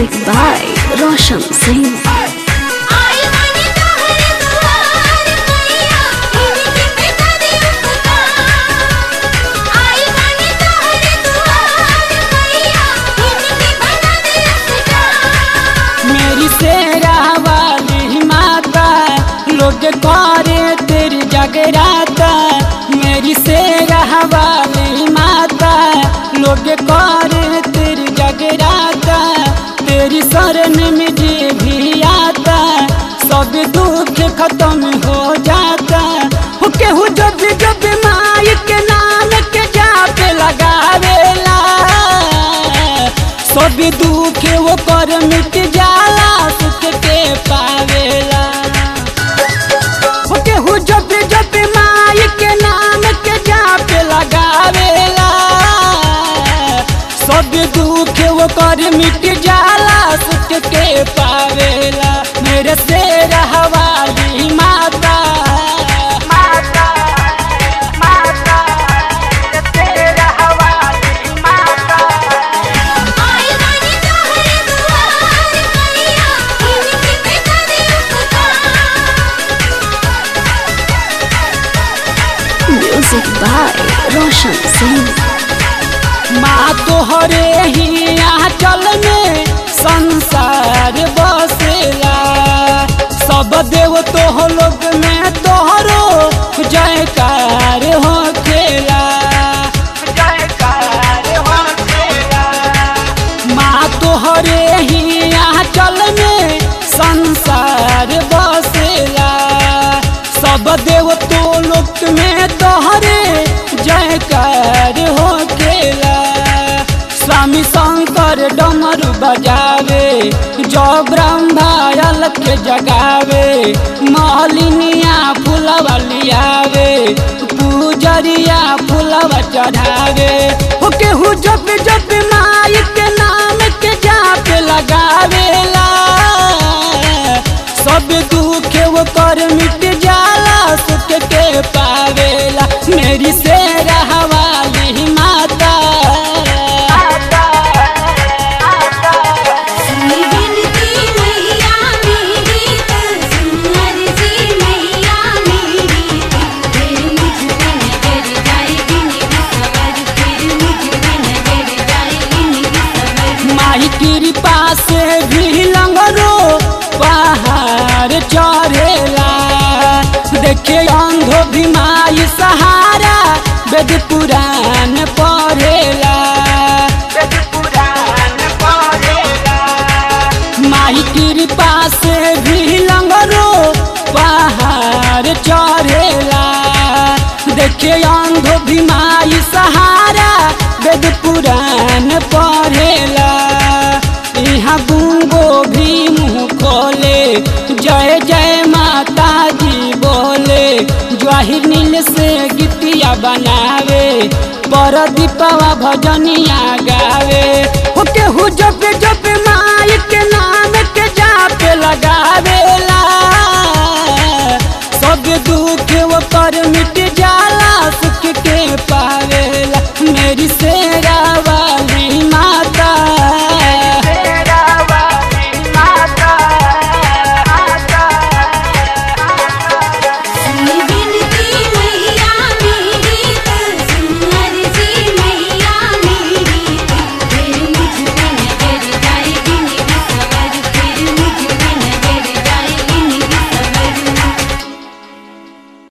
Music by Roshan Singh. आई माने तोहरे दुआर मैया इनके बेटा दे उपकार आई माने तोहरे दुआर मैया इनके बेटा दे उपकार मेरी शेरा वाली माता, लोग करे तेरी जगराता मेरी शेरा वाली माता, लोग करे शरण में जे भी आता सब दुख खत्म हो जाता हो। केहू जब जब माई के नाम के जाप लगावेला सब दुख वो कर मिट जाला, सुख के पावेला। हो जब जब माई के नाम के जाप लगावेला सब दुख वो कर मिट जाला। सुख के पावेला मेरे से रहवाली माता माता माता मेरे से रहवाली माता आई माने तोहरे जयकार हो केला स्वामी शंकर डमर बजावे जो ब्रह्मायल के जगावे, मालिनिया फूलवा लियावे, पूजरिया फूलवा चढ़ावे। हो केहू जब जब कृपा से भी लंगरो पहाड़ चढ़ेला। देखे अंधो भी माई सहारा वेद पुराण पढ़ेला। माई कृपा से भी लंगरो पहाड़ चढ़ेला। देखे अंधो भी माई सहारा वेद पुराण पढ़ेला। बुंगो भी मुँह खोले, जय जय माता जी बोले। जवाहिर नील से गीतिया बनावे पर दीपावा भजनिया गावे। ओके हो जपे जपे